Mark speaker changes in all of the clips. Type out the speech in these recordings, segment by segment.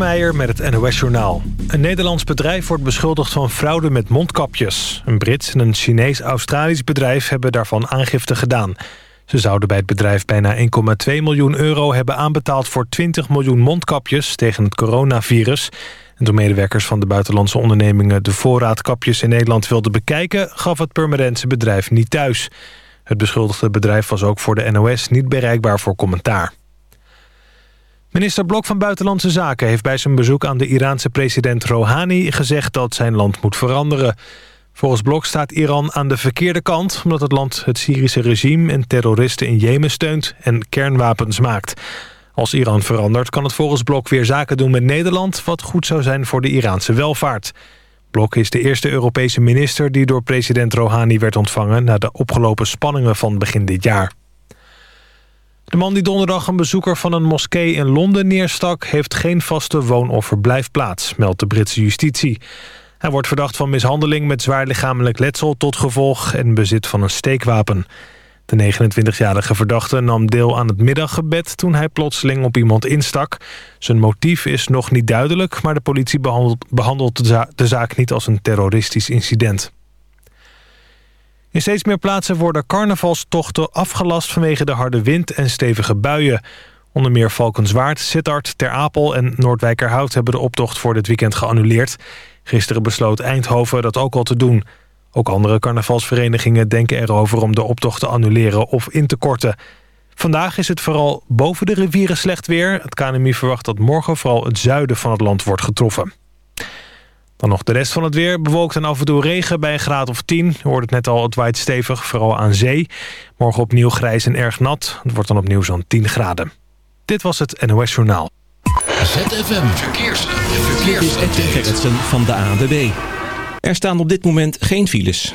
Speaker 1: Kasselmeijer met het NOS-journaal. Een Nederlands bedrijf wordt beschuldigd van fraude met mondkapjes. Een Brits en een Chinees-Australisch bedrijf hebben daarvan aangifte gedaan. Ze zouden bij het bedrijf bijna 1,2 miljoen euro hebben aanbetaald... voor 20 miljoen mondkapjes tegen het coronavirus. En toen medewerkers van de buitenlandse ondernemingen... de voorraad kapjes in Nederland wilden bekijken... gaf het Purmerendse bedrijf niet thuis. Het beschuldigde bedrijf was ook voor de NOS niet bereikbaar voor commentaar. Minister Blok van Buitenlandse Zaken heeft bij zijn bezoek aan de Iraanse president Rouhani gezegd dat zijn land moet veranderen. Volgens Blok staat Iran aan de verkeerde kant omdat het land het Syrische regime en terroristen in Jemen steunt en kernwapens maakt. Als Iran verandert kan het volgens Blok weer zaken doen met Nederland wat goed zou zijn voor de Iraanse welvaart. Blok is de eerste Europese minister die door president Rouhani werd ontvangen na de opgelopen spanningen van begin dit jaar. De man die donderdag een bezoeker van een moskee in Londen neerstak... heeft geen vaste woon- of verblijfplaats, meldt de Britse justitie. Hij wordt verdacht van mishandeling met zwaar lichamelijk letsel tot gevolg... en bezit van een steekwapen. De 29-jarige verdachte nam deel aan het middaggebed... toen hij plotseling op iemand instak. Zijn motief is nog niet duidelijk... maar de politie behandelt, de zaak niet als een terroristisch incident. In steeds meer plaatsen worden carnavalstochten afgelast vanwege de harde wind en stevige buien. Onder meer Valkenswaard, Sittard, Ter Apel en Noordwijkerhout hebben de optocht voor dit weekend geannuleerd. Gisteren besloot Eindhoven dat ook al te doen. Ook andere carnavalsverenigingen denken erover om de optocht te annuleren of in te korten. Vandaag is het vooral boven de rivieren slecht weer. Het KNMI verwacht dat morgen vooral het zuiden van het land wordt getroffen. Dan nog de rest van het weer. Bewolkt en af en toe regen bij een graad of 10. Je hoort het net al, het waait stevig, vooral aan zee. Morgen opnieuw grijs en erg nat. Het wordt dan opnieuw zo'n 10 graden. Dit was het NOS Journaal.
Speaker 2: ZFM Verkeers. Verkeers.
Speaker 3: Dit is van de ANWB. Er staan op dit moment geen files.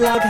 Speaker 4: like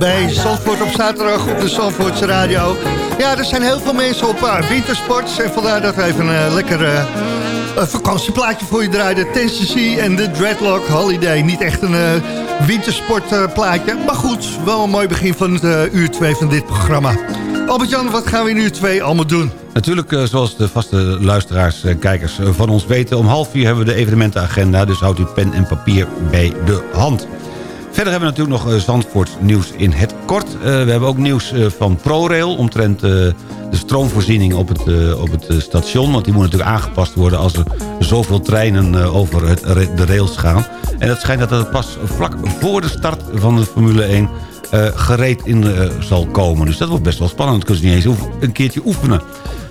Speaker 5: bij Zandvoort op zaterdag op de Zandvoortse Radio. Ja, er zijn heel veel mensen op uh, wintersport. En vandaar dat we even een uh, lekker een vakantieplaatje voor je draaiden. Tennessee en de Dreadlock Holiday. Niet echt een wintersportplaatje. maar goed, wel een mooi begin van het uur 2 van dit programma. Albert-Jan, wat gaan we in uur 2 allemaal doen?
Speaker 6: Natuurlijk, zoals de vaste luisteraars en kijkers van ons weten... om half vier hebben we de evenementenagenda. Dus houdt u pen en papier bij de hand. Verder hebben we natuurlijk nog uh, Zandvoort nieuws in het kort. Uh, we hebben ook nieuws uh, van ProRail omtrent de stroomvoorziening op het, op het station. Want die moet natuurlijk aangepast worden als er zoveel treinen over het, de rails gaan. En dat schijnt dat dat pas vlak voor de start van de Formule 1 gereed in zal komen. Dus dat wordt best wel spannend. Kunnen ze niet eens een keertje oefenen.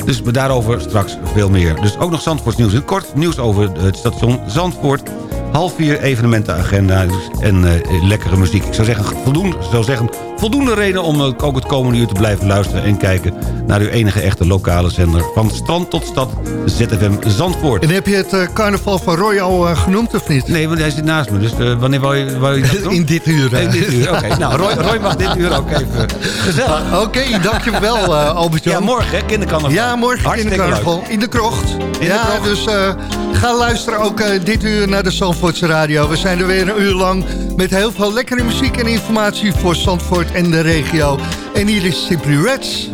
Speaker 6: Dus daarover straks veel meer. Dus ook nog Zandvoorts nieuws in kort. Nieuws over het station Zandvoort half vier evenementenagenda en uh, lekkere muziek. Ik zou zeggen, voldoende, zou zeggen, voldoende reden om ook het komende uur te blijven luisteren... en kijken naar uw enige echte lokale zender. Van strand tot stad, ZFM Zandvoort.
Speaker 5: En heb je het uh, carnaval van Roy al genoemd of niet?
Speaker 6: Nee, want hij zit naast me. Dus wanneer wou je, wou je dat doen?
Speaker 5: In dit uur.
Speaker 6: In dit uur, oké. Okay. Nou, Roy, Roy, mag dit uur ook even gezellig.
Speaker 5: Oké, okay, dankjewel Albert-Jan.
Speaker 6: Ja, morgen hè, kindercarnaval.
Speaker 5: Ja, morgen kindercarnaval. In de krocht.
Speaker 6: In
Speaker 5: ja,
Speaker 6: de krocht.
Speaker 5: dus ga luisteren ook dit uur naar de Zandvoortse Radio. We zijn er weer een uur lang met heel veel lekkere muziek en informatie voor Zandvoort en de regio.
Speaker 7: En hier is Simply Reds.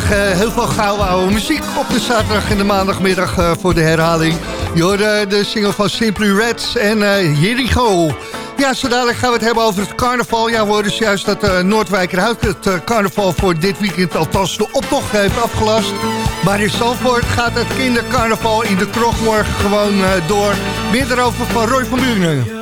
Speaker 5: Eh, heel veel gouden oude muziek op de zaterdag en de maandagmiddag eh, voor de herhaling. Je hoorde de single van Simply Reds en Go. Ja, zo dadelijk gaan we het hebben over het carnaval. Ja, we hoorden juist dat uh, Noordwijkerhout het carnaval voor dit weekend althans de optocht heeft afgelast. Maar in Zandvoort gaat het kindercarnaval in de kroeg morgen gewoon door. Meer erover van Roy van Buren.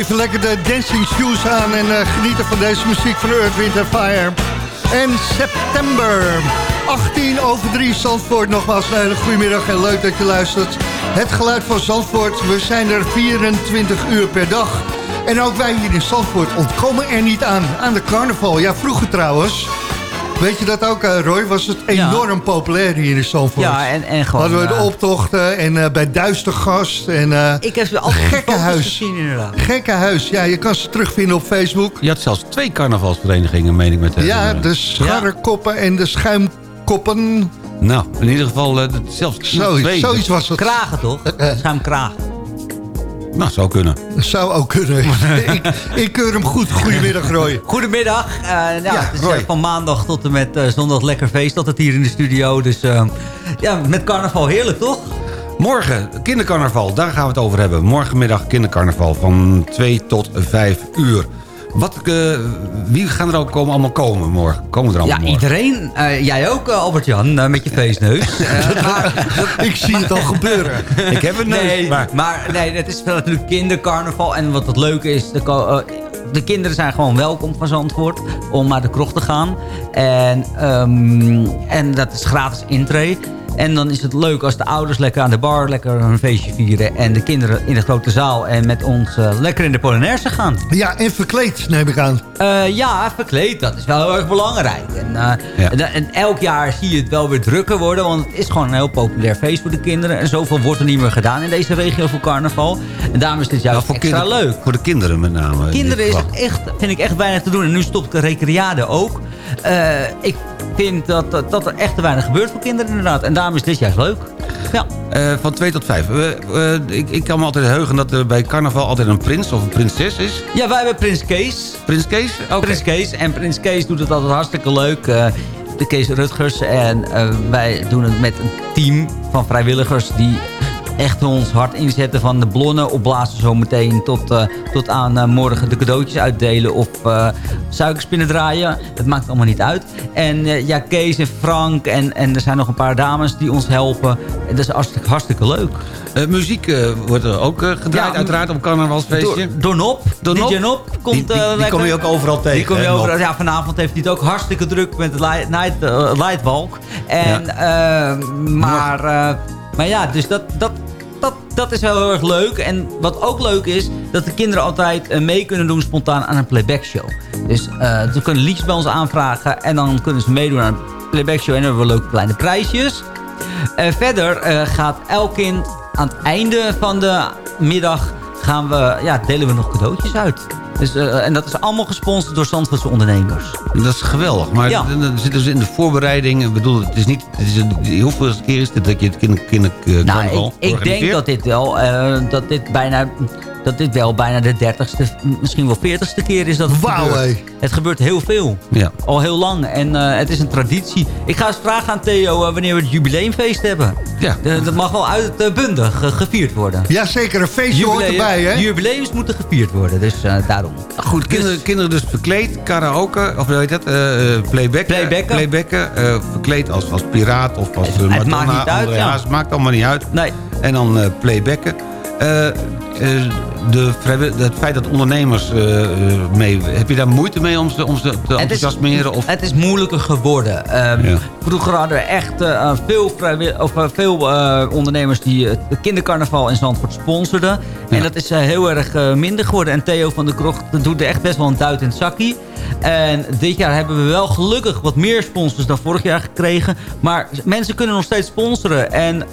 Speaker 5: Even lekker de dancing shoes aan en uh, genieten van deze muziek van Earth, Wind Fire. En september, 18 over 3 Zandvoort. Nogmaals een hele en leuk dat je luistert. Het geluid van Zandvoort, we zijn er 24 uur per dag. En ook wij hier in Zandvoort ontkomen er niet aan, aan de carnaval. Ja, vroeger trouwens... Weet je dat ook, uh, Roy? Was het enorm ja. populair hier in Zandvoort.
Speaker 8: Ja, en, en gewoon...
Speaker 5: Hadden we de optochten en uh, bij Duistergast en... Uh,
Speaker 8: ik heb ze altijd
Speaker 5: gekke huis.
Speaker 8: gezien, inderdaad.
Speaker 5: Gekke huis, ja, je kan ze terugvinden op Facebook.
Speaker 6: Je had zelfs twee carnavalsverenigingen, meen ik met
Speaker 5: Ja, de scharrekoppen ja. en de schuimkoppen.
Speaker 6: Nou, in ieder geval zelfs
Speaker 5: Zoiets, zoiets was het.
Speaker 8: Kragen, toch? Schuimkragen.
Speaker 6: Nou, zou kunnen.
Speaker 5: Zou ook kunnen. ik, ik keur hem goed. Goedemiddag, Roy.
Speaker 8: Goedemiddag. Uh, nou, ja, het is Roy. van maandag tot en met uh, zondag lekker feest altijd hier in de studio. Dus uh, ja, met carnaval heerlijk, toch?
Speaker 6: Morgen, kindercarnaval, daar gaan we het over hebben. Morgenmiddag kindercarnaval van 2 tot 5 uur. Wat, uh, wie gaan er ook komen, allemaal komen morgen? Komen er allemaal
Speaker 8: ja,
Speaker 6: morgen?
Speaker 8: iedereen. Uh, jij ook, uh, Albert-Jan, met je feestneus.
Speaker 5: maar, ik zie het al gebeuren.
Speaker 6: ik heb een neus.
Speaker 8: Nee, maar, maar nee, het is wel natuurlijk kindercarnaval. En wat het leuke is, de, de kinderen zijn gewoon welkom van Zandvoort om naar de kroeg te gaan. En, um, en dat is gratis intree. En dan is het leuk als de ouders lekker aan de bar lekker een feestje vieren. En de kinderen in de grote zaal en met ons uh, lekker in de Polonaise gaan.
Speaker 5: Ja, en verkleed neem ik aan.
Speaker 8: Uh, ja, verkleed. Dat is wel heel erg belangrijk. En, uh, ja. en, en, elk jaar zie je het wel weer drukker worden. Want het is gewoon een heel populair feest voor de kinderen. En zoveel wordt er niet meer gedaan in deze regio voor carnaval. En daarom is dit juist
Speaker 6: voor
Speaker 8: extra
Speaker 6: kinder,
Speaker 8: leuk.
Speaker 6: Voor de kinderen met name.
Speaker 8: Kinderen is echt, vind ik echt weinig te doen. En nu stopt de recreade ook. Ik vind dat, dat, dat er echt te weinig gebeurt voor kinderen inderdaad. En daarom is dit juist leuk. Ja.
Speaker 6: Eh, van 2 tot 5. ik, ik kan me altijd heugen dat er bij carnaval altijd een prins of een prinses is.
Speaker 8: Ja, wij hebben Prins Kees.
Speaker 6: Prins Kees?
Speaker 8: Prins Kees. En Prins Kees doet het altijd hartstikke leuk. eh, de Kees Rutgers. En eh, wij doen het met een team van vrijwilligers die echt ons hart inzetten van de blonnen opblazen zometeen tot, eh, tot aan eh, morgen de cadeautjes uitdelen of eh, suikerspinnen draaien. Dat maakt allemaal niet uit. En ja, Kees en Frank en, en er zijn nog een paar dames die ons helpen. En dat is hartstikke, hartstikke leuk.
Speaker 6: Muziek wordt er ook gedraaid
Speaker 8: Ja,
Speaker 6: uiteraard op carnavalsfeestje.
Speaker 8: Door, door DJ
Speaker 6: Nop?
Speaker 8: Komt
Speaker 6: Die- die- kom je ook overal tegen,
Speaker 8: Die kom je
Speaker 6: hè,
Speaker 8: overal,
Speaker 6: Nop?
Speaker 8: ja, vanavond heeft hij het ook hartstikke druk met de Light, night, Lightwalk. En, maar, maar ja, dus dat, dat, dat, dat is wel heel erg leuk. En wat ook leuk is, dat de kinderen altijd eh, mee kunnen doen spontaan aan een playback show. Dus eh, ze kunnen liedjes bij ons aanvragen en dan kunnen ze meedoen aan een playback show. En dan hebben we leuke kleine prijsjes. Eh, verder gaat elk kind aan het einde van de middag gaan we, ja, delen we nog cadeautjes uit. Dus, eh, en dat is allemaal gesponsord door Zandvoortse ondernemers.
Speaker 6: Dat is geweldig. Maar
Speaker 8: Ja.
Speaker 6: dan zitten ze in de voorbereiding. Ik bedoel, het is niet... Het is een, hoeveel keer is dit dat je het kinder, kinder, eh,
Speaker 8: Nou,
Speaker 6: carnaval
Speaker 8: ik, ik denk dat dit wel, eh, dat dit bijna, dat dit wel bijna de dertigste, misschien wel veertigste keer is dat het
Speaker 5: Wauw,
Speaker 8: gebeurt.
Speaker 5: hé.
Speaker 8: Het gebeurt heel veel.
Speaker 6: Ja.
Speaker 8: Al heel lang. En eh, het is een traditie. Ik ga eens vragen aan Theo eh, wanneer we het jubileumfeest hebben.
Speaker 6: Ja.
Speaker 8: Dat mag wel uitbundig eh, gevierd worden.
Speaker 5: Ja, zeker. Een feestje hoort erbij, hè?
Speaker 8: Jubileums moeten gevierd worden, dus eh, daarom.
Speaker 6: Goed, kinderen, kinderen dus verkleed, karaoke, of hoe heet dat? playbacken.
Speaker 8: Playbacken.
Speaker 6: Playbacken, eh, verkleed als, als piraat of als uh,
Speaker 8: het maakt niet uit, ja.
Speaker 6: Haas, maakt allemaal niet uit.
Speaker 8: Nee.
Speaker 6: En dan eh, playbacken. Eh, eh, de het feit dat ondernemers eh, mee... Heb je daar moeite mee om ze, om ze te enthousiasmeren? Of?
Speaker 8: het is moeilijker geworden. Ehm,
Speaker 6: Ja.
Speaker 8: Vroeger hadden we echt veel, of, veel ondernemers die het kindercarnaval in Zandvoort sponsorden. En dat is heel erg minder geworden. En Theo van der Krocht doet er echt best wel een duit in het zakkie. En dit jaar hebben we wel gelukkig wat meer sponsors dan vorig jaar gekregen. Maar mensen kunnen nog steeds sponsoren. En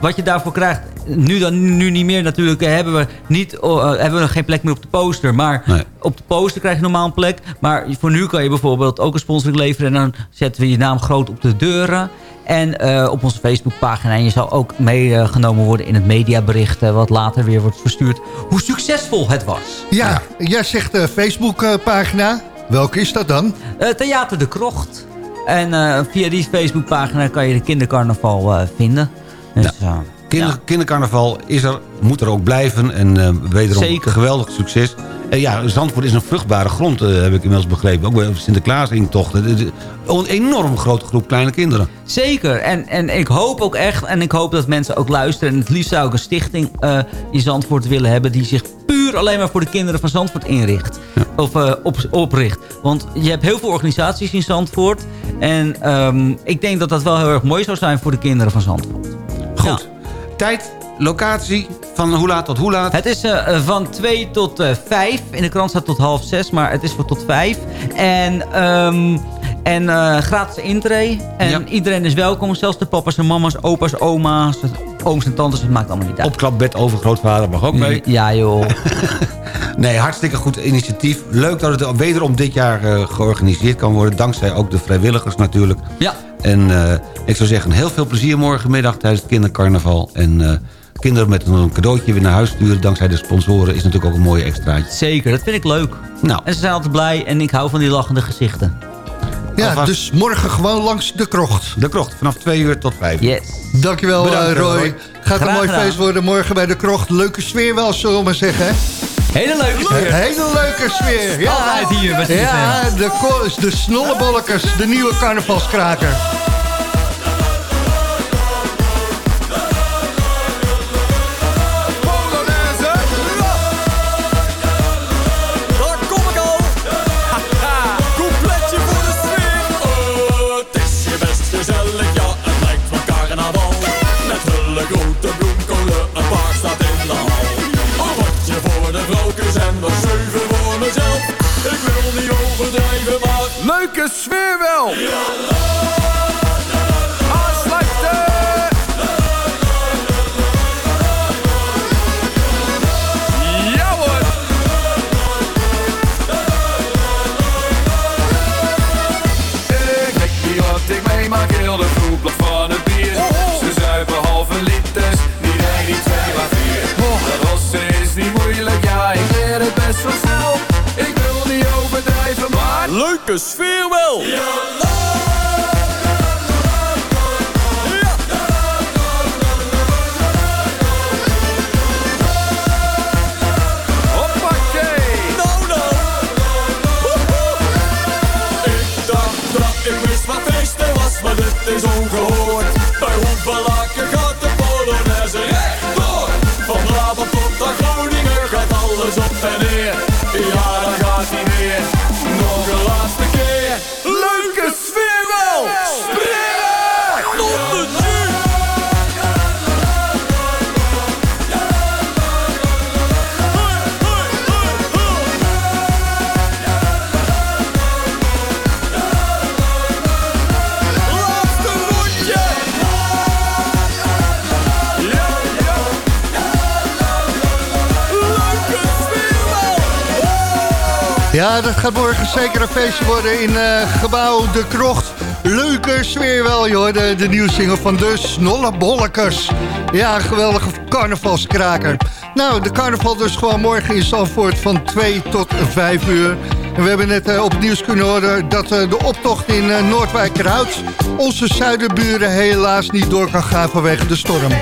Speaker 8: wat je daarvoor krijgt, nu, dan, nu niet meer natuurlijk, eh, hebben we, niet, eh, hebben we nog geen plek meer op de poster. Maar
Speaker 6: Nee.
Speaker 8: op de poster krijg je normaal een plek. Maar voor nu kan je bijvoorbeeld ook een sponsoring leveren. En dan zetten we je naam groot op de deuren. En eh, op onze Facebookpagina. En je zal ook meegenomen worden in het mediabericht. eh, wat later weer wordt verstuurd. Hoe succesvol het was.
Speaker 5: Ja, jij zegt de Facebookpagina. Welke is dat dan?
Speaker 8: Eh, Theater de Krocht. En eh, via die Facebookpagina kan je de kindercarnaval eh, vinden. Dus, eh,
Speaker 6: Kinder,
Speaker 8: ja.
Speaker 6: Kindercarnaval is er, moet er ook blijven. En eh wederom
Speaker 8: Zeker.
Speaker 6: geweldig succes. En ja, Zandvoort is een vruchtbare grond, eh, heb ik inmiddels begrepen. Ook bij Sinterklaas-intochten. Is Een enorm grote groep kleine kinderen.
Speaker 8: Zeker. En, en ik hoop ook echt, en ik hoop dat mensen ook luisteren... en het liefst zou ik een stichting eh, in Zandvoort willen hebben... die zich puur alleen maar voor de kinderen van Zandvoort inricht. Of eh, op, opricht. Want je hebt heel veel organisaties in Zandvoort. En ehm, ik denk dat dat wel heel erg mooi zou zijn voor de kinderen van Zandvoort.
Speaker 6: Goed. Tijd, locatie, van hoe laat tot hoe laat?
Speaker 8: Het is eh, van 2 tot eh 5. In de krant staat tot half 6, maar het is voor tot 5. En, ehm, en eh, gratis intree. En
Speaker 6: Ja.
Speaker 8: iedereen is welkom. Zelfs de papa's en mama's, opa's, oma's, ooms en tantes. Het maakt allemaal niet uit.
Speaker 6: Opklapbed overgrootvader mag ook mee.
Speaker 8: Ja joh.
Speaker 6: Nee, hartstikke goed initiatief. Leuk dat het wederom dit jaar eh, georganiseerd kan worden. Dankzij ook de vrijwilligers natuurlijk.
Speaker 8: Ja.
Speaker 6: En eh, ik zou zeggen, heel veel plezier morgenmiddag tijdens het kindercarnaval. En eh, kinderen met een cadeautje weer naar huis sturen... dankzij de sponsoren is natuurlijk ook een mooie extraatje.
Speaker 8: Zeker, dat vind ik leuk.
Speaker 6: Nou.
Speaker 8: En ze zijn altijd blij en ik hou van die lachende gezichten.
Speaker 5: Ja,
Speaker 6: Alvast-
Speaker 5: dus morgen gewoon langs de krocht.
Speaker 6: De krocht, vanaf 2 uur tot 5 uur.
Speaker 8: Yes.
Speaker 5: Dankjewel
Speaker 6: Bedankt,
Speaker 5: eh, Roy.
Speaker 6: Roy.
Speaker 5: Gaat een mooi
Speaker 8: gedaan.
Speaker 5: feest worden morgen bij de krocht. Leuke sfeer wel, zullen we maar zeggen. hè?
Speaker 8: Hele leuke sfeer.
Speaker 5: Hele leuke sfeer. Ja,
Speaker 8: Altijd hier bij
Speaker 5: Ja, de, de de nieuwe carnavalskraker.
Speaker 4: ik wel. Aansluiten. Ja hoor. Ik weet niet wat ik meemaak, heel de groep van het bier. Oh, oh. Ze zuipen halve
Speaker 2: liters, niet één, niet twee, maar vier. Oh. Dat rossen is niet moeilijk, ja ik leer het best wel snel. Ik wil niet overdrijven, maar... Leuke sfeer wel. Hoppakee.
Speaker 9: Ja, dat gaat morgen zeker een feestje worden in eh, gebouw De Krocht. Leuke sfeer wel, joh. De, de nieuwe van de Snollebollekers. Ja, geweldige carnavalskraker. Nou, de carnaval dus gewoon morgen in Zandvoort van 2 tot 5 uur. En we hebben net eh, op nieuws kunnen horen dat eh, de optocht in uh, Noordwijkerhout... onze zuiderburen helaas niet door kan gaan vanwege de storm.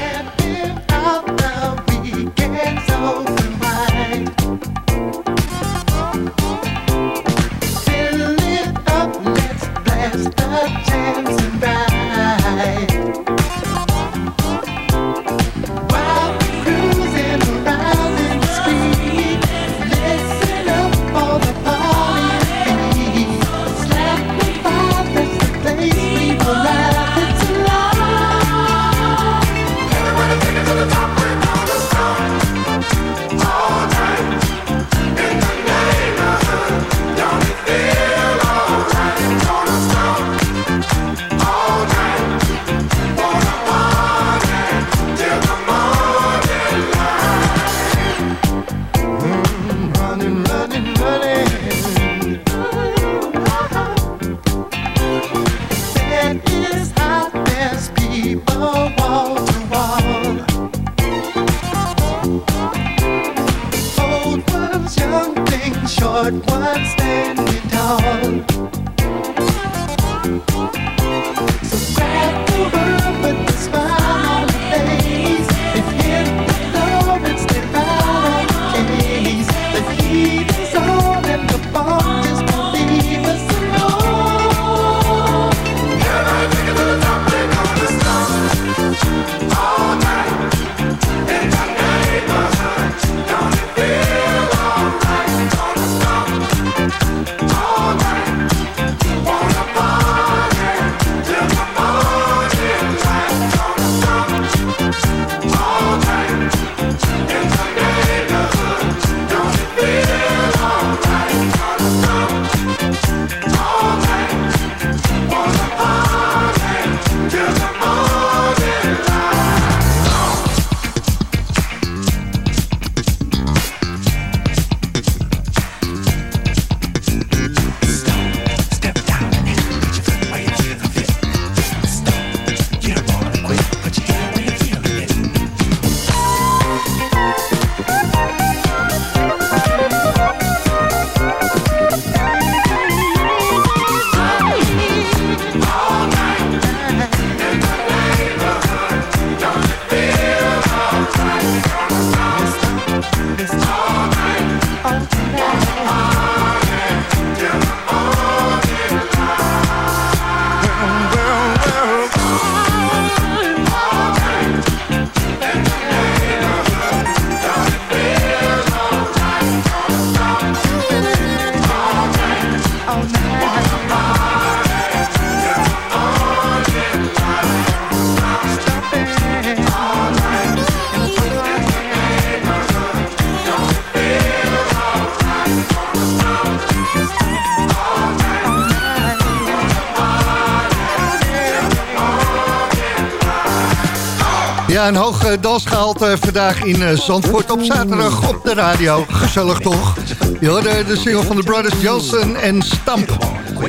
Speaker 9: Ja, een hoog eh, dansgehalte vandaag in eh, Zandvoort op zaterdag op de radio. Gezellig toch? Hoorde de single van de Brothers Johnson en Stamp.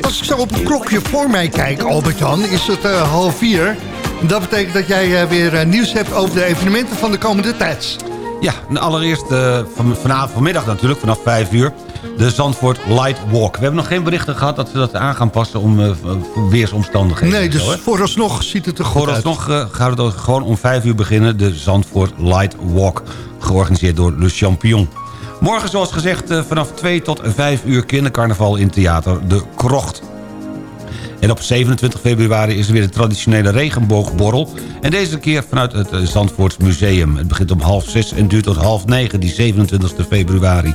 Speaker 9: Als ik zo op het klokje voor mij kijk, Albert-Jan, is het eh, half vier. Dat betekent dat jij eh, weer eh, nieuws hebt over de evenementen van de komende tijd.
Speaker 6: Ja, allereerst eh, van, vanavond vanmiddag natuurlijk, vanaf 5 uur... De Zandvoort Light Walk. We hebben nog geen berichten gehad dat ze dat aan gaan passen om voor weersomstandigheden.
Speaker 5: Nee, dus
Speaker 6: zo,
Speaker 5: vooralsnog ziet het er goed uit.
Speaker 6: Vooralsnog eh, gaat het gewoon om 5 uur beginnen. De Zandvoort Light Walk. Georganiseerd door Le Champion. Morgen zoals gezegd eh, vanaf 2 tot 5 uur kindercarnaval in theater De Krocht. En op 27 februari is er weer de traditionele regenboogborrel. En deze keer vanuit het Zandvoorts Museum. Het begint om half 6 en duurt tot half 9, die 27 februari.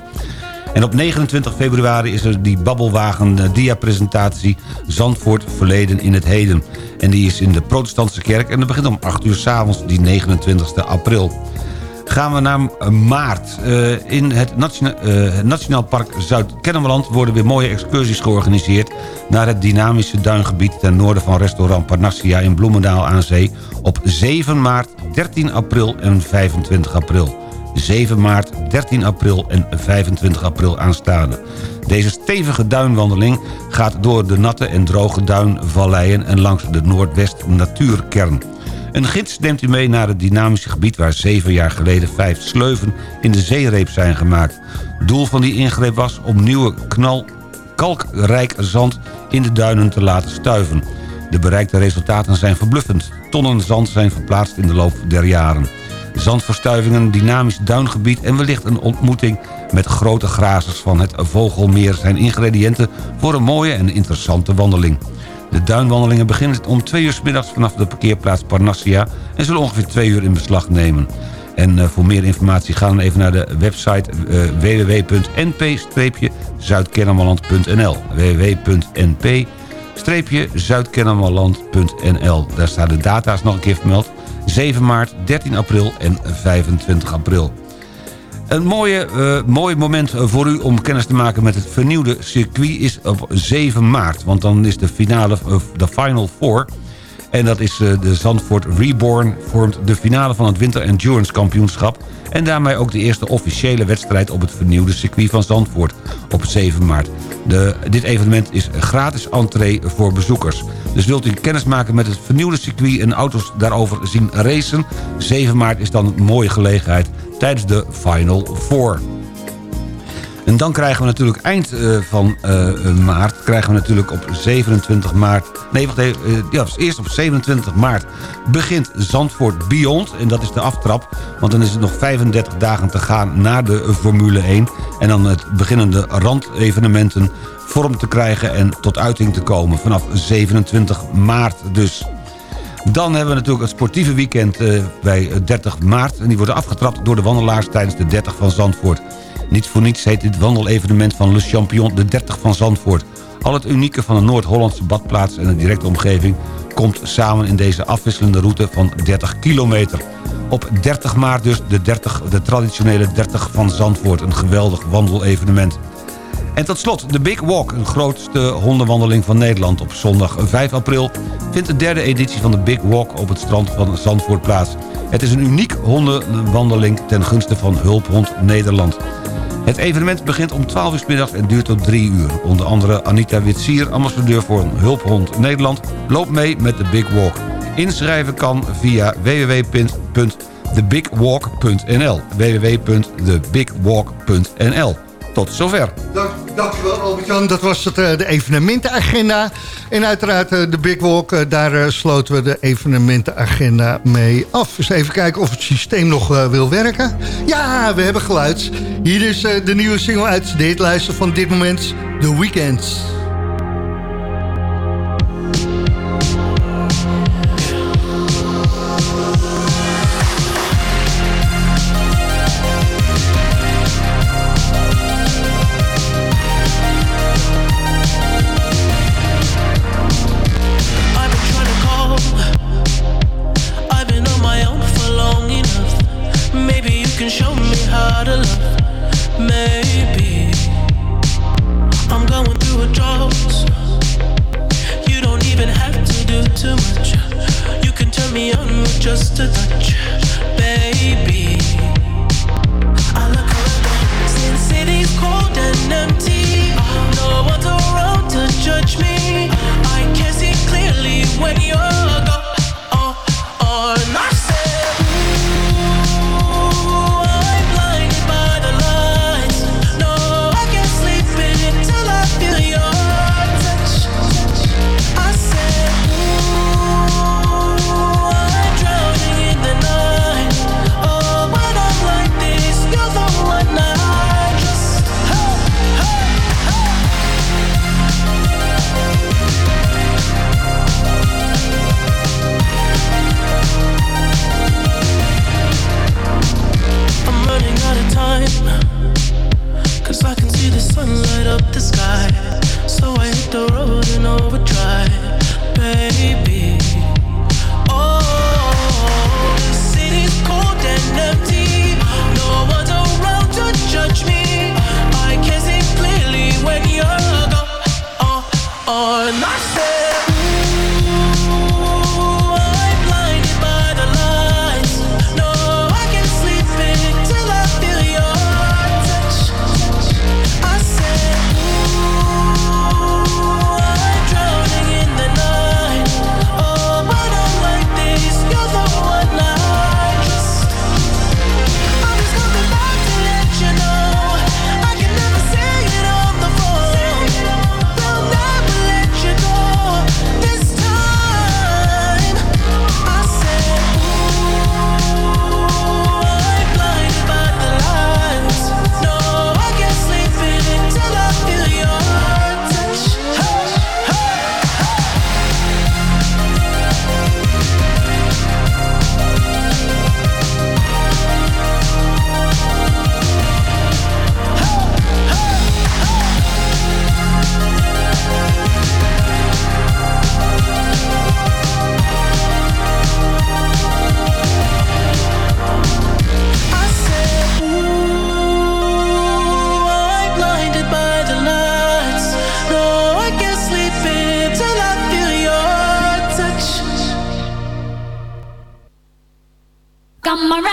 Speaker 6: En op 29 februari is er die babbelwagen eh, dia-presentatie... Zandvoort Verleden in het Heden. En die is in de protestantse kerk en dat begint om 8 uur s'avonds, die 29 april gaan we naar eh, maart. Eh, in het, Nationa- het Nationaal Park Zuid-Kennemerland... worden weer mooie excursies georganiseerd... naar het dynamische duingebied ten noorden van restaurant Parnassia... in Bloemendaal aan Zee op 7 maart, 13 april en 25 april. 7 maart, 13 april en 25 april aanstaande. Deze stevige duinwandeling gaat door de natte en droge duinvalleien... en langs de Noordwest Natuurkern. Een gids neemt u mee naar het dynamische gebied... waar zeven jaar geleden vijf sleuven in de zeereep zijn gemaakt. Doel van die ingreep was om nieuwe knal kalkrijk zand in de duinen te laten stuiven. De bereikte resultaten zijn verbluffend. Tonnen zand zijn verplaatst in de loop der jaren. Zandverstuivingen, dynamisch duingebied en wellicht een ontmoeting met grote grazers van het Vogelmeer zijn ingrediënten voor een mooie en interessante wandeling. De duinwandelingen beginnen om twee uur middags vanaf de parkeerplaats Parnassia... en zullen ongeveer twee uur in beslag nemen. En eh, voor meer informatie gaan we even naar de website uh, www.np-zuidkennemerland.nl www.np-zuidkennemerland.nl Daar staan de data's nog een keer. 7 maart, 13 april en 25 april. Een mooie, eh, mooi moment voor u om kennis te maken met het vernieuwde circuit is op 7 maart. Want dan is de finale, eh, de Final Four. En dat is eh, de Zandvoort Reborn, vormt de finale van het Winter Endurance Kampioenschap. En daarmee ook de eerste officiële wedstrijd op het vernieuwde circuit van Zandvoort op 7 maart. De, dit evenement is gratis entree voor bezoekers. Dus wilt u kennis maken met het vernieuwde circuit en auto's daarover zien racen? 7 maart is dan een mooie gelegenheid tijdens de Final Four. En dan krijgen we natuurlijk eind eh, van eh, maart... krijgen we natuurlijk op 27 maart... Nee, wacht even. eh, ja, eerst op 27 maart begint Zandvoort Beyond. En dat is de aftrap. Want dan is het nog 35 dagen te gaan naar de Formule 1. En dan het beginnende randevenementen vorm te krijgen... en tot uiting te komen vanaf 27 maart dus. Dan hebben we natuurlijk het sportieve weekend bij 30 maart. En die wordt afgetrapt door de wandelaars tijdens de 30 van Zandvoort. Niet voor niets heet dit wandelevenement van Le Champion de 30 van Zandvoort. Al het unieke van de Noord-Hollandse badplaats en de directe omgeving... komt samen in deze afwisselende route van 30 kilometer. Op 30 maart dus de, 30, de traditionele 30 van Zandvoort. Een geweldig wandelevenement. En tot slot de Big Walk, een grootste hondenwandeling van Nederland. Op zondag 5 april vindt de derde editie van de Big Walk op het strand van Zandvoort plaats. Het is een uniek hondenwandeling ten gunste van Hulphond Nederland. Het evenement begint om 12 uur middags en duurt tot 3 uur. Onder andere Anita Witsier, ambassadeur voor Hulphond Nederland... loopt mee met de Big Walk. Inschrijven kan via www.thebigwalk.nl www.thebigwalk.nl Tot zover.
Speaker 5: Dank, dankjewel Albert-Jan. Dat was het, eh, de evenementenagenda. En uiteraard eh, de Big Walk, eh, daar sloten we de evenementenagenda mee af. Dus even kijken of het systeem nog wil werken. Ja, we hebben geluid. Hier is de nieuwe single uit de hitlijsten van dit moment, The Weeknd.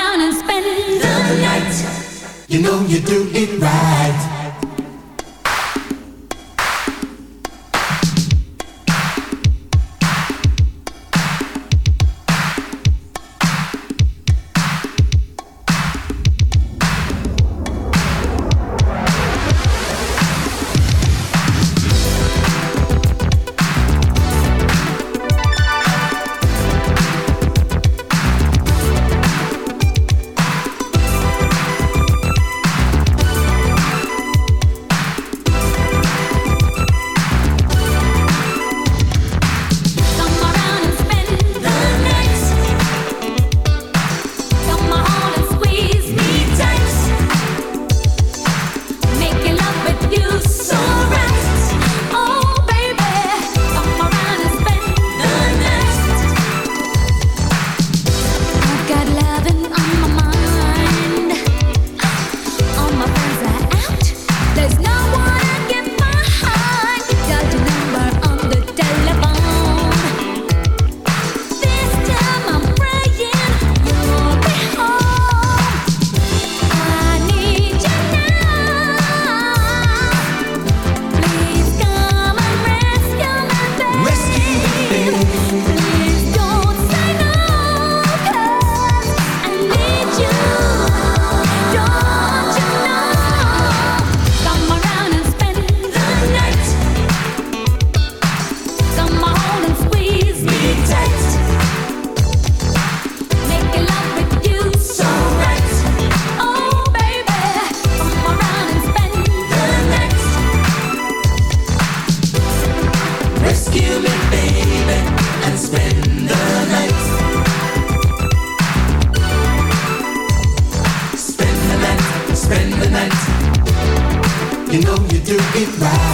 Speaker 4: down and
Speaker 10: spend the night. You know you do it right. right.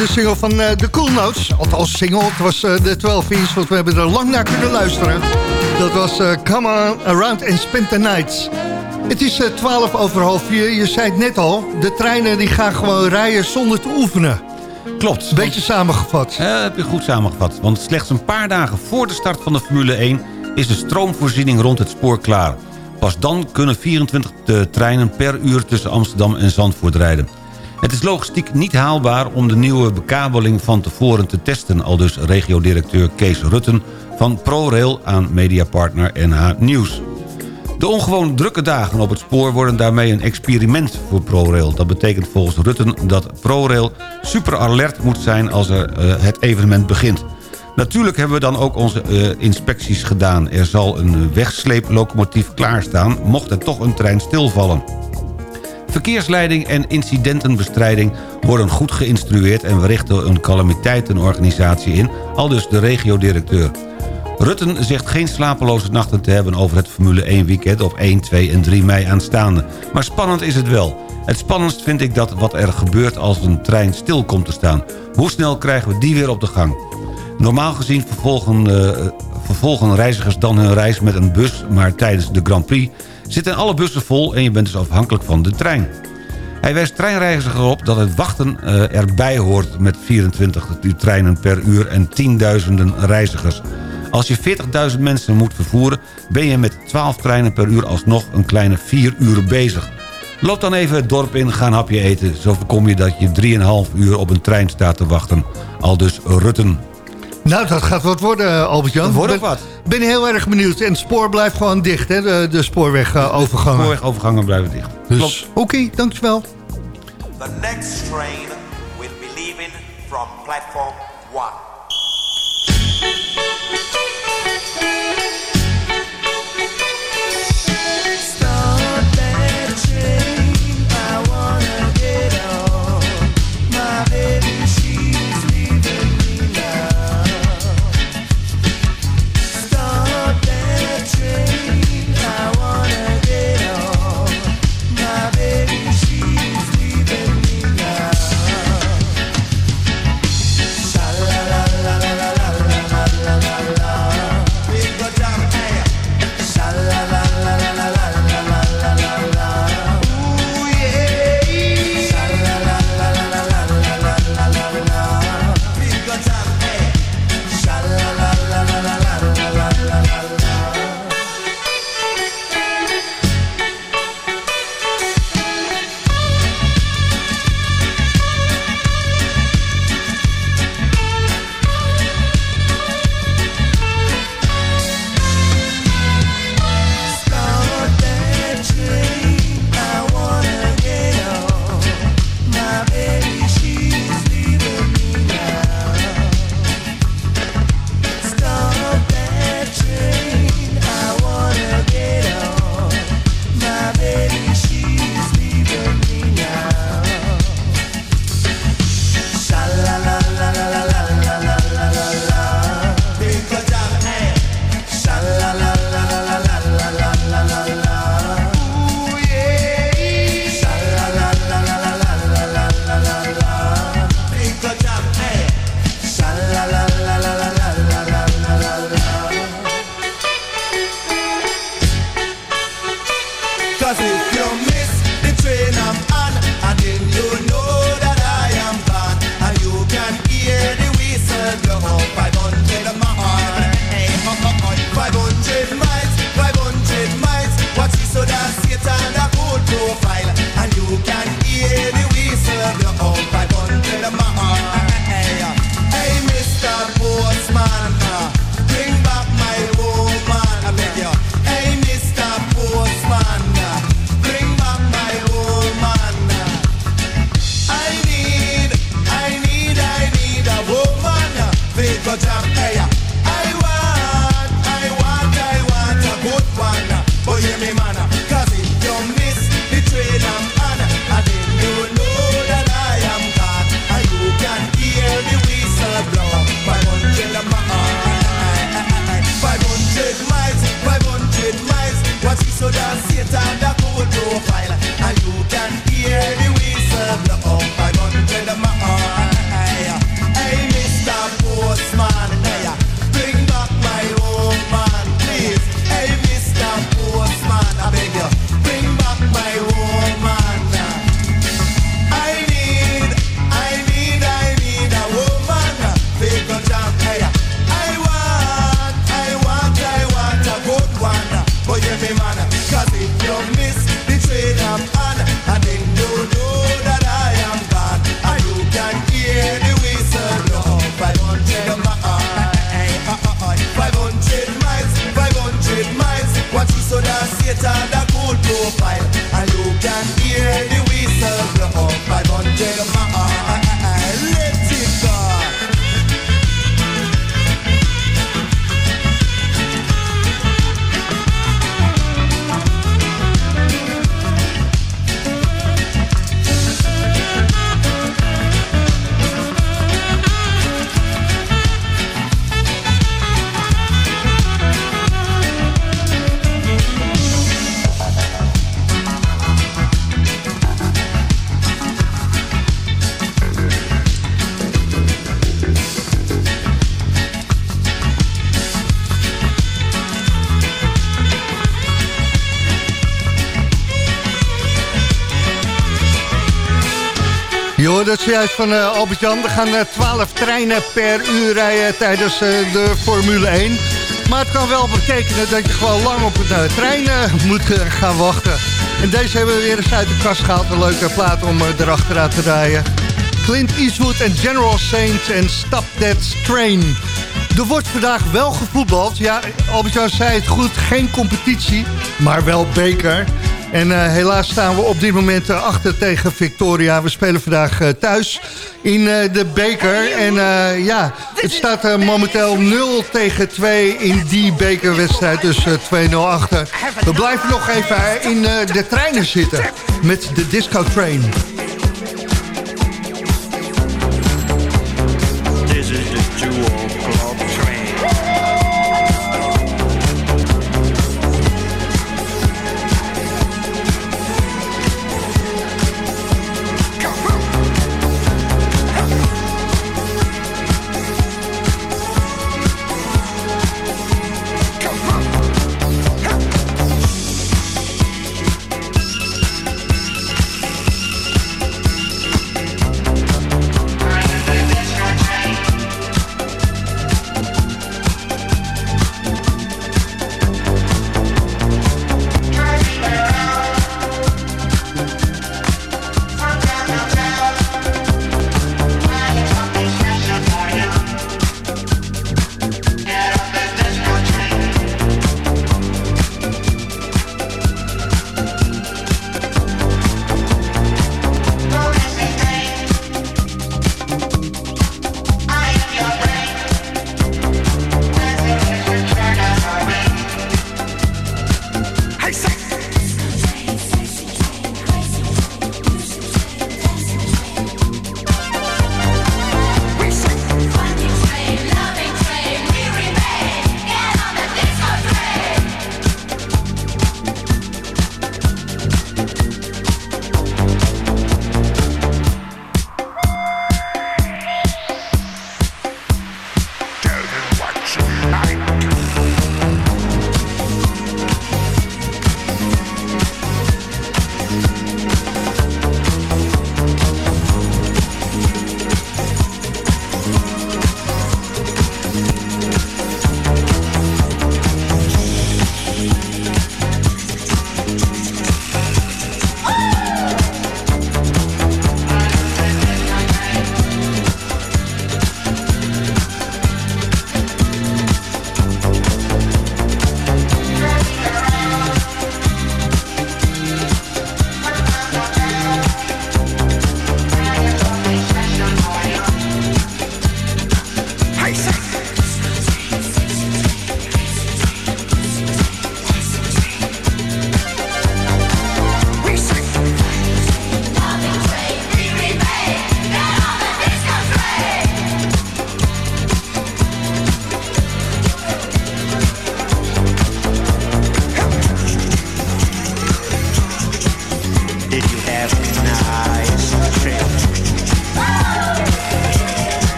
Speaker 5: De single van eh, de Cool Notes. Althans single, het was eh, de 12 inch, want we hebben er lang naar kunnen luisteren. Dat was eh, Come On Around and Spend the Nights. Het is eh, 12 over half 4. Je zei het net al, de treinen die gaan gewoon rijden zonder te oefenen.
Speaker 6: Klopt.
Speaker 5: Beetje samengevat.
Speaker 6: Heb je goed samengevat. Want slechts een paar dagen voor de start van de Formule 1... is de stroomvoorziening rond het spoor klaar. Pas dan kunnen 24 de treinen per uur tussen Amsterdam en Zandvoort rijden. Het is logistiek niet haalbaar om de nieuwe bekabeling van tevoren te testen... aldus regiodirecteur Kees Rutten van ProRail aan mediapartner NH Nieuws. De ongewoon drukke dagen op het spoor worden daarmee een experiment voor ProRail. Dat betekent volgens Rutten dat ProRail super alert moet zijn als er eh, het evenement begint. Natuurlijk hebben we dan ook onze eh, inspecties gedaan. Er zal een wegsleeplocomotief klaarstaan mocht er toch een trein stilvallen. Verkeersleiding en incidentenbestrijding worden goed geïnstrueerd... en we richten een calamiteitenorganisatie in, aldus de regiodirecteur. Rutten zegt geen slapeloze nachten te hebben over het Formule 1 weekend... op 1, 2 en 3 mei aanstaande. Maar spannend is het wel. Het spannendst vind ik dat wat er gebeurt als een trein stil komt te staan. Hoe snel krijgen we die weer op de gang? Normaal gezien vervolgen, eh, vervolgen reizigers dan hun reis met een bus... maar tijdens de Grand Prix zitten alle bussen vol... en je bent dus afhankelijk van de trein. Hij wijst treinreizigers erop dat het wachten eh, erbij hoort... met 24 treinen per uur en tienduizenden reizigers. Als je 40.000 mensen moet vervoeren... ben je met 12 treinen per uur alsnog een kleine 4 uur bezig. Loop dan even het dorp in, ga een hapje eten. Zo voorkom je dat je 3,5 uur op een trein staat te wachten. Al dus Rutten.
Speaker 5: Nou, dat gaat wat worden, Albert-Jan.
Speaker 6: Dat wordt ook wat.
Speaker 5: ben heel erg benieuwd. En het spoor blijft gewoon dicht, hè? De, de spoorwegovergangen.
Speaker 6: Spoorwegovergangen blijven dicht.
Speaker 5: Dus, oké, dankjewel.
Speaker 11: The next train will be leaving from platform
Speaker 5: het zojuist van eh, Albert-Jan. Er gaan eh, 12 treinen per uur rijden tijdens eh, de Formule 1. Maar het kan wel betekenen dat je gewoon lang op eh, trein eh, moet eh, gaan wachten. En deze hebben we weer eens uit de kast gehaald. Een leuke plaat om eh, erachteraan te rijden. Clint Eastwood en General Saints en Stop That Train. Er wordt vandaag wel gevoetbald. Ja, Albert-Jan zei het goed, geen competitie, maar wel beker. En eh, helaas staan we op dit moment eh, achter tegen Victoria. We spelen vandaag eh, thuis in eh, de beker. En ja, het staat momenteel 0 tegen 2 in die bekerwedstrijd. Dus eh, 2-0 achter. We blijven nog even in de treinen zitten met de Disco Train.
Speaker 12: This is the Jewel Club train.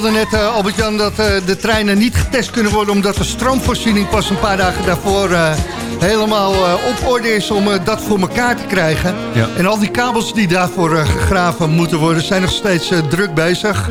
Speaker 5: Vertelde net, eh, Albert-Jan, dat eh, de treinen niet getest kunnen worden... omdat de stroomvoorziening pas een paar dagen daarvoor eh, helemaal op orde is... om dat voor elkaar te krijgen.
Speaker 6: Ja.
Speaker 5: En al die kabels die daarvoor gegraven moeten worden... zijn nog steeds druk bezig.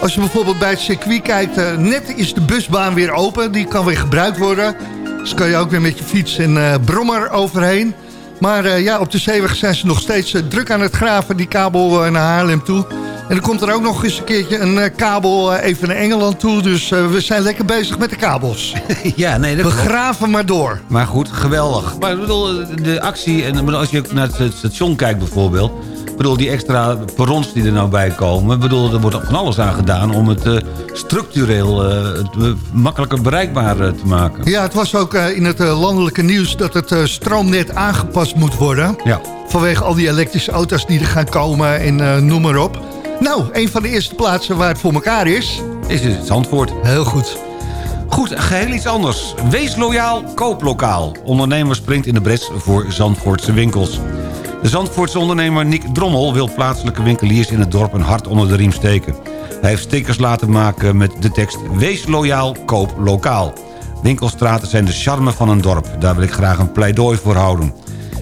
Speaker 5: Als je bijvoorbeeld bij het circuit kijkt... net is de busbaan weer open, die kan weer gebruikt worden. Dus kan je ook weer met je fiets en brommer overheen... Maar ja, op de zeeweg zijn ze nog steeds druk aan het graven, die kabel naar Haarlem toe. En dan komt er ook nog eens een keertje een eh, kabel eh, even naar Engeland toe. Dus eh, we zijn lekker bezig met de kabels.
Speaker 6: ja, nee, dat
Speaker 5: we
Speaker 6: klopt.
Speaker 5: graven maar door.
Speaker 6: Maar goed, geweldig. Maar ik bedoel, de actie, en als je naar het station kijkt bijvoorbeeld... Ik bedoel, die extra perrons die er nou bij komen... Ik bedoel, er wordt van alles aan gedaan om het structureel makkelijker bereikbaar te maken.
Speaker 5: Ja, het was ook in het landelijke nieuws dat het stroomnet aangepast moet worden.
Speaker 6: Ja.
Speaker 5: Vanwege al die elektrische auto's die er gaan komen en noem maar op. Nou, een van de eerste plaatsen waar het voor elkaar is...
Speaker 6: Is het Zandvoort.
Speaker 5: Heel goed.
Speaker 6: Goed, geheel iets anders. Wees loyaal, koop lokaal. Ondernemer springt in de bres voor Zandvoortse winkels. De Zandvoortse ondernemer Nick Drommel wil plaatselijke winkeliers in het dorp een hart onder de riem steken. Hij heeft stickers laten maken met de tekst Wees loyaal, koop lokaal. Winkelstraten zijn de charme van een dorp. Daar wil ik graag een pleidooi voor houden.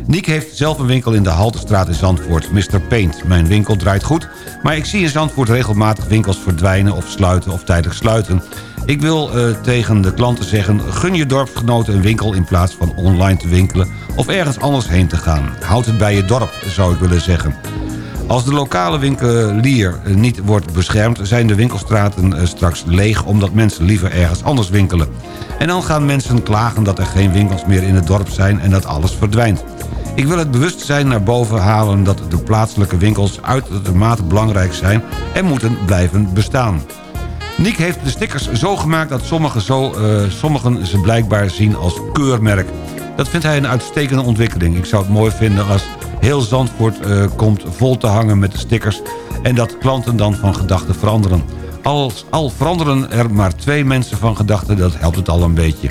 Speaker 6: Niek heeft zelf een winkel in de Haltestraat in Zandvoort, Mr. Paint. Mijn winkel draait goed, maar ik zie in Zandvoort regelmatig winkels verdwijnen of sluiten of tijdig sluiten. Ik wil eh, tegen de klanten zeggen, gun je dorpsgenoten een winkel in plaats van online te winkelen of ergens anders heen te gaan. Houd het bij je dorp, zou ik willen zeggen. Als de lokale winkelier niet wordt beschermd... zijn de winkelstraten eh, straks leeg... omdat mensen liever ergens anders winkelen. En dan gaan mensen klagen dat er geen winkels meer in het dorp zijn... en dat alles verdwijnt. Ik wil het bewustzijn naar boven halen... dat de plaatselijke winkels uitermate belangrijk zijn... en moeten blijven bestaan. Niek heeft de stickers zo gemaakt dat sommigen, zo, eh, sommigen ze blijkbaar zien als keurmerk. Dat vindt hij een uitstekende ontwikkeling. Ik zou het mooi vinden als heel Zandvoort eh, komt vol te hangen met de stickers... en dat klanten dan van gedachten veranderen. Als, al veranderen er maar twee mensen van gedachten, dat helpt het al een beetje.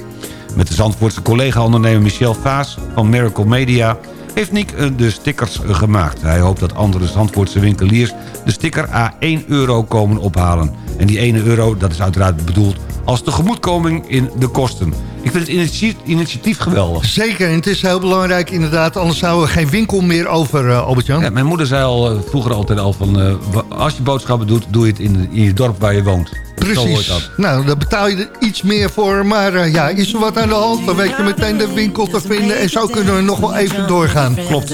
Speaker 6: Met de Zandvoortse collega-ondernemer Michel Vaas van Miracle Media... heeft Niek eh, de stickers gemaakt. Hij hoopt dat andere Zandvoortse winkeliers de sticker a 1 euro komen ophalen. En die 1 euro, dat is uiteraard bedoeld als tegemoetkoming in de kosten. Ik vind het initiatief, initiatief geweldig.
Speaker 5: Zeker, en het is heel belangrijk inderdaad. Anders zouden we geen winkel meer over, eh, Albert-Jan.
Speaker 6: Ja, mijn moeder zei al eh, vroeger altijd al van... eh, als je boodschappen doet, doe je het in, in je dorp waar je woont.
Speaker 5: Precies.
Speaker 6: dat.
Speaker 5: Nou, daar betaal je er iets meer voor. Maar ja, is er wat aan de hand? Dan weet je meteen de winkel te vinden. En zo kunnen we nog wel even doorgaan.
Speaker 6: Klopt.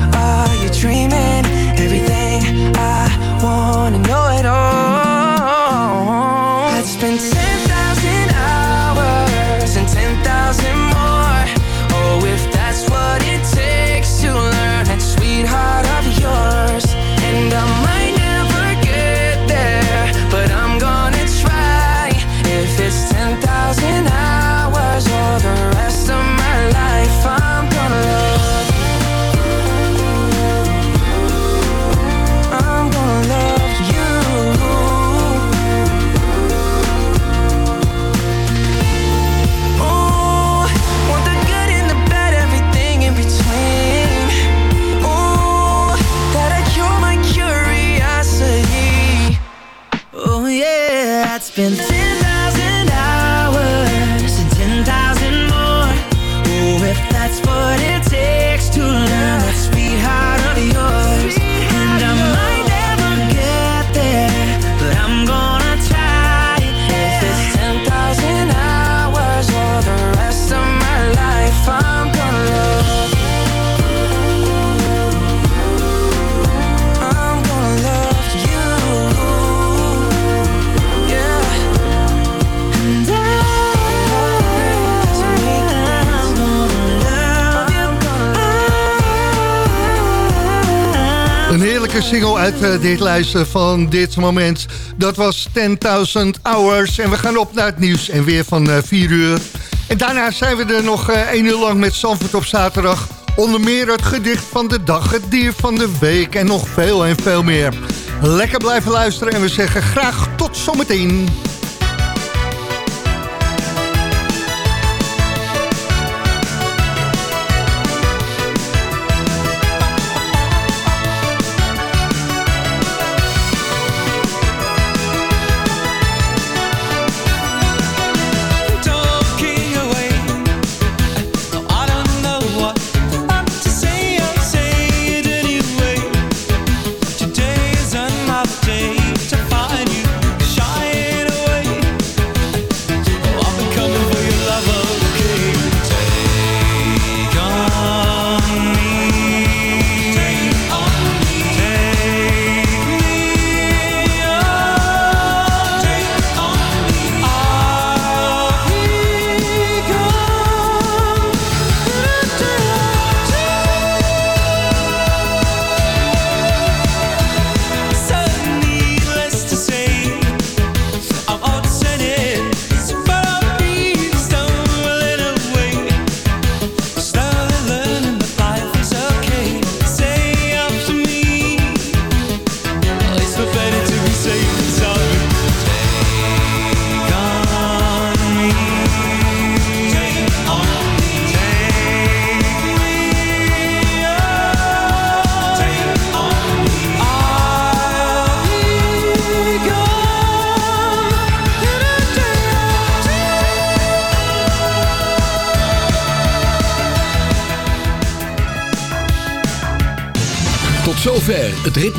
Speaker 5: eh, dit lijstje van dit moment. Dat was 10.000 Hours. En we gaan op naar het nieuws en weer van eh 4 uur. En daarna zijn we er nog eh 1 uur lang met Zandvoort op zaterdag. Onder meer het gedicht van de dag, het dier van de week en nog veel en veel meer. Lekker blijven luisteren en we zeggen graag tot zometeen.